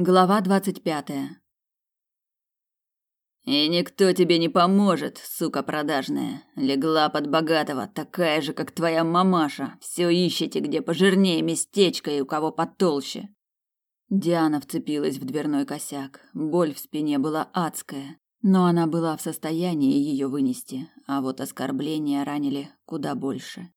Глава двадцать пятая. И никто тебе не поможет, сука продажная. Легла под богатого, такая же, как твоя мамаша. Все ищете, где пожирнее местечко и у кого потолще. Диана вцепилась в дверной косяк. Боль в спине была адская, но она была в состоянии ее вынести, а вот оскорбления ранили куда больше.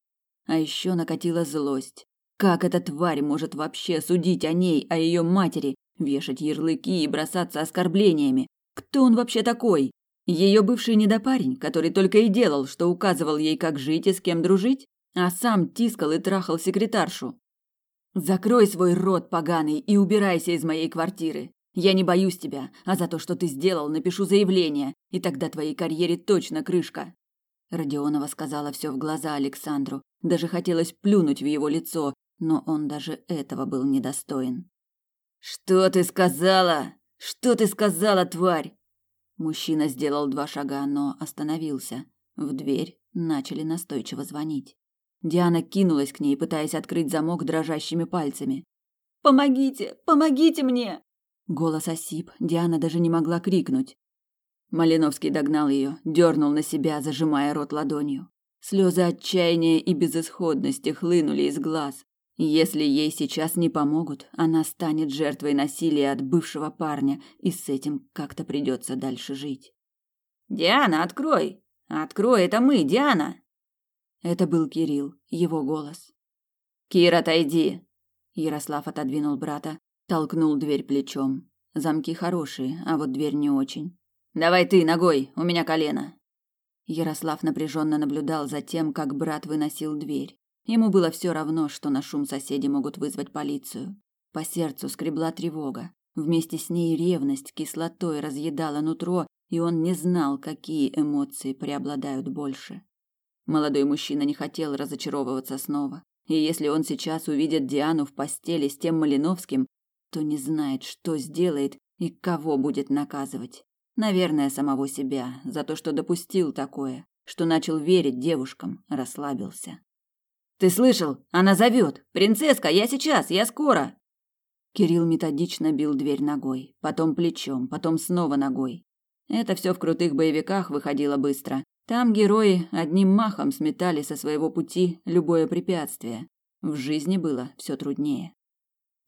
А еще накатила злость. Как эта тварь может вообще судить о ней, о ее матери, вешать ярлыки и бросаться оскорблениями. Кто он вообще такой? Ее бывший недопарень, который только и делал, что указывал ей, как жить и с кем дружить, а сам тискал и трахал секретаршу. Закрой свой рот, поганый, и убирайся из моей квартиры. Я не боюсь тебя, а за то, что ты сделал, напишу заявление, и тогда твоей карьере точно крышка. Родионова сказала все в глаза Александру, даже хотелось плюнуть в его лицо, но он даже этого был недостоин. Что ты сказала? Что ты сказала, тварь? Мужчина сделал два шага, но остановился. В дверь начали настойчиво звонить. Диана кинулась к ней, пытаясь открыть замок дрожащими пальцами. Помогите, помогите мне! Голос осип, Диана даже не могла крикнуть. Малиновский догнал ее, дернул на себя, зажимая рот ладонью. Слезы отчаяния и безысходности хлынули из глаз. Если ей сейчас не помогут, она станет жертвой насилия от бывшего парня, и с этим как-то придется дальше жить. Диана, открой! Открой, это мы, Диана. Это был Кирилл, его голос. Кира, отойди. Ярослав отодвинул брата, толкнул дверь плечом. Замки хорошие, а вот дверь не очень. Давай ты ногой, у меня колено. Ярослав напряженно наблюдал за тем, как брат выносил дверь. Ему было все равно, что на шум соседи могут вызвать полицию. По сердцу скребла тревога. Вместе с ней ревность кислотой разъедала нутро, и он не знал, какие эмоции преобладают больше. Молодой мужчина не хотел разочаровываться снова. И если он сейчас увидит Диану в постели с тем Малиновским, то не знает, что сделает и кого будет наказывать. Наверное, самого себя за то, что допустил такое, что начал верить девушкам, расслабился. Ты слышал? Она зовет. Принцесска, я сейчас, я скоро. Кирилл методично бил дверь ногой, потом плечом, потом снова ногой. Это все в крутых боевиках выходило быстро. Там герои одним махом сметали со своего пути любое препятствие. В жизни было все труднее.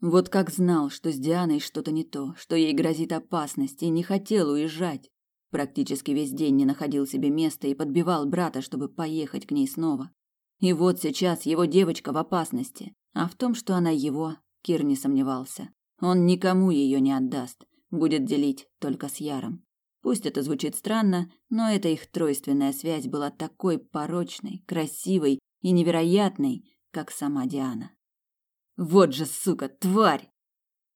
Вот как знал, что с Дианой что-то не то, что ей грозит опасность, и не хотел уезжать. Практически весь день не находил себе места и подбивал брата, чтобы поехать к ней снова. И вот сейчас его девочка в опасности, а в том, что она его, Кир не сомневался. Он никому ее не отдаст, будет делить только с Яром. Пусть это звучит странно, но эта их тройственная связь была такой порочной, красивой и невероятной, как сама Диана. Вот же, сука, тварь!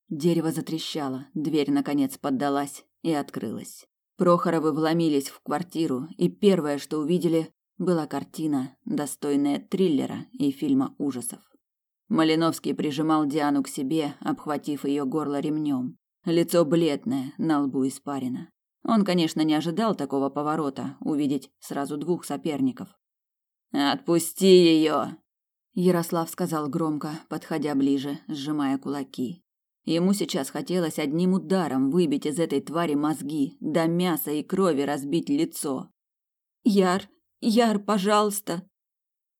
Дерево затрещало, дверь наконец поддалась и открылась. Прохоровы вломились в квартиру, и первое, что увидели, была картина, достойная триллера и фильма ужасов. Малиновский прижимал Диану к себе, обхватив ее горло ремнем. Лицо бледное, на лбу испарина. Он, конечно, не ожидал такого поворота, увидеть сразу двух соперников. «Отпусти ее!» Ярослав сказал громко, подходя ближе, сжимая кулаки. Ему сейчас хотелось одним ударом выбить из этой твари мозги, до мяса и крови разбить лицо. «Яр, Яр, пожалуйста.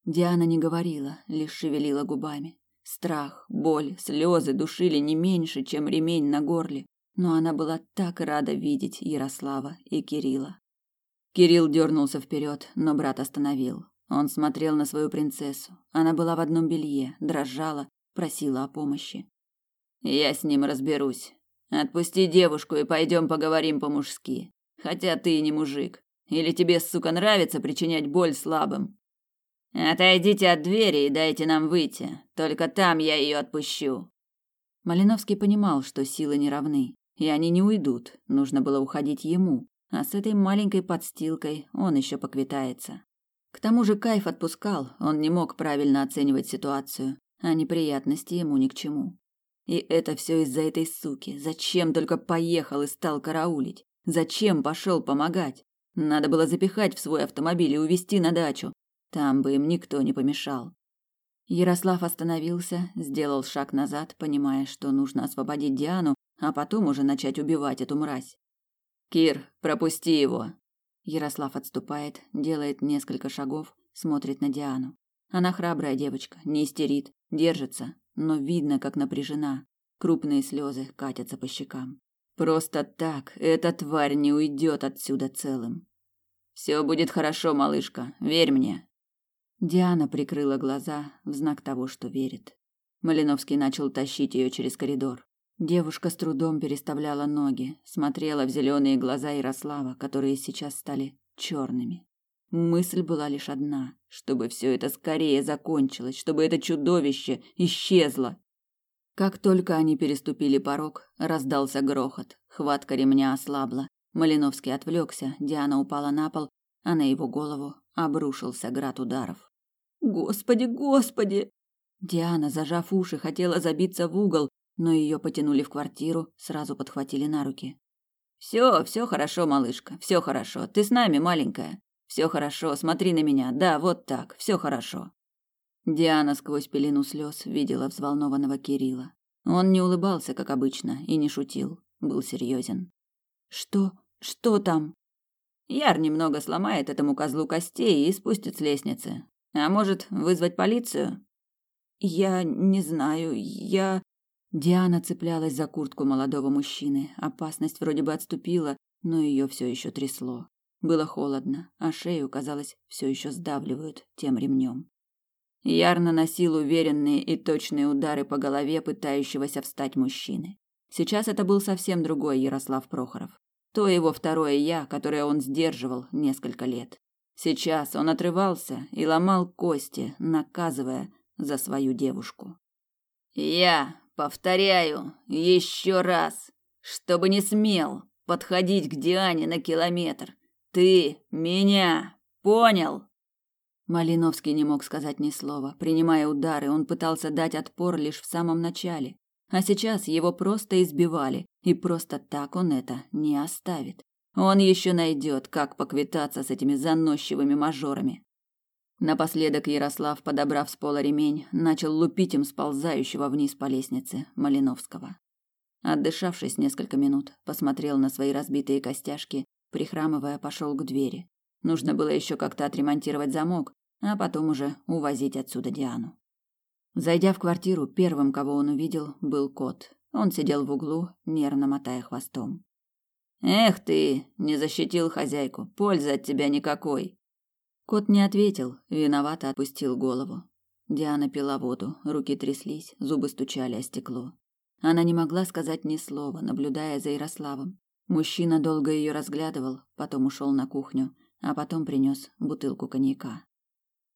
Диана не говорила, лишь шевелила губами. Страх, боль, слезы душили не меньше, чем ремень на горле, но она была так рада видеть Ярослава и Кирилла. Кирилл дернулся вперед, но брат остановил. Он смотрел на свою принцессу. Она была в одном белье, дрожала, просила о помощи. Я с ним разберусь. Отпусти девушку и пойдем поговорим по-мужски. Хотя ты не мужик. Или тебе, сука, нравится причинять боль слабым? Отойдите от двери и дайте нам выйти. Только там я ее отпущу. Малиновский понимал, что силы не равны, и они не уйдут. Нужно было уходить ему, а с этой маленькой подстилкой он еще поквитается. К тому же кайф отпускал, он не мог правильно оценивать ситуацию, а неприятности ему ни к чему. И это все из-за этой суки. Зачем только поехал и стал караулить? Зачем пошел помогать? Надо было запихать в свой автомобиль и увезти на дачу. Там бы им никто не помешал. Ярослав остановился, сделал шаг назад, понимая, что нужно освободить Диану, а потом уже начать убивать эту мразь. Кир, пропусти его. Ярослав отступает, делает несколько шагов, смотрит на Диану. Она храбрая девочка, не истерит, держится, но видно, как напряжена. Крупные слезы катятся по щекам. Просто так эта тварь не уйдет отсюда целым. Все будет хорошо, малышка, верь мне. Диана прикрыла глаза в знак того, что верит. Малиновский начал тащить ее через коридор. Девушка с трудом переставляла ноги, смотрела в зеленые глаза Ярослава, которые сейчас стали черными. Мысль была лишь одна, чтобы все это скорее закончилось, чтобы это чудовище исчезло. Как только они переступили порог, раздался грохот. Хватка ремня ослабла. Малиновский отвлекся, Диана упала на пол, а на его голову обрушился град ударов. Господи, господи! Диана, зажав уши, хотела забиться в угол, но ее потянули в квартиру, сразу подхватили на руки. Все, все хорошо, малышка, все хорошо. Ты с нами, маленькая. Все хорошо, смотри на меня. Да, вот так. Все хорошо. Диана сквозь пелену слез видела взволнованного Кирилла. Он не улыбался, как обычно, и не шутил, был серьезен. Что? Что там? Яр немного сломает этому козлу костей и спустит с лестницы. А может, вызвать полицию? Я не знаю. Я Диана цеплялась за куртку молодого мужчины. Опасность вроде бы отступила, но ее все еще трясло. Было холодно, а шею, казалось, все еще сдавливают тем ремнем. Яр наносил уверенные и точные удары по голове пытающегося встать мужчины. Сейчас это был совсем другой Ярослав Прохоров. То его второе «я», которое он сдерживал несколько лет. Сейчас он отрывался и ломал кости, наказывая за свою девушку. «Я повторяю еще раз, чтобы не смел подходить к Диане на километр. Ты меня понял?» Малиновский не мог сказать ни слова. Принимая удары, он пытался дать отпор лишь в самом начале. А сейчас его просто избивали, и просто так он это не оставит. Он еще найдет, как поквитаться с этими заносчивыми мажорами. Напоследок Ярослав, подобрав с пола ремень, начал лупить им сползающего вниз по лестнице Малиновского. Отдышавшись несколько минут, посмотрел на свои разбитые костяшки, прихрамывая, пошел к двери. Нужно было еще как-то отремонтировать замок, а потом уже увозить отсюда Диану. Зайдя в квартиру, первым, кого он увидел, был кот. Он сидел в углу, нервно мотая хвостом. Эх ты, не защитил хозяйку. Пользы от тебя никакой. Кот не ответил, виновато отпустил голову. Диана пила воду, руки тряслись, зубы стучали о стекло. Она не могла сказать ни слова, наблюдая за Ярославом. Мужчина долго ее разглядывал, потом ушел на кухню, а потом принес бутылку коньяка.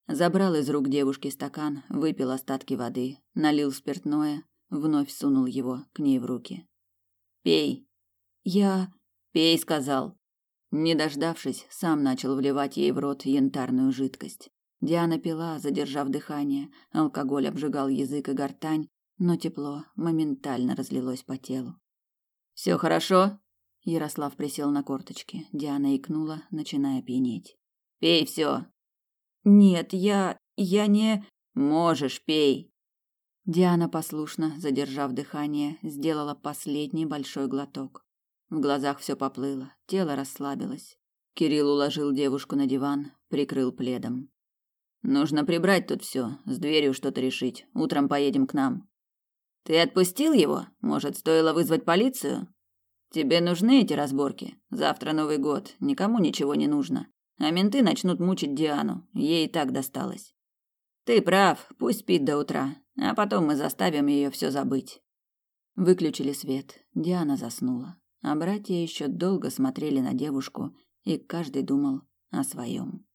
Забрал из рук девушки стакан, выпил остатки воды, налил спиртное, вновь сунул его к ней в руки. «Пей!» «Я...» «Пей!» — сказал. Не дождавшись, сам начал вливать ей в рот янтарную жидкость. Диана пила, задержав дыхание, алкоголь обжигал язык и гортань, но тепло моментально разлилось по телу. «Все хорошо?» Ярослав присел на корточки. Диана икнула, начиная пьянеть. «Пей все!» Нет, я... я не... Можешь, пей. Диана послушно, задержав дыхание, сделала последний большой глоток. В глазах все поплыло, тело расслабилось. Кирилл уложил девушку на диван, прикрыл пледом. Нужно прибрать тут все, с дверью что-то решить. Утром поедем к нам. Ты отпустил его? Может, стоило вызвать полицию? Тебе нужны эти разборки? Завтра Новый год, никому ничего не нужно. А менты начнут мучить Диану. Ей и так досталось. Ты прав, пусть спит до утра, а потом мы заставим ее все забыть. Выключили свет. Диана заснула. А братья еще долго смотрели на девушку, и каждый думал о своем.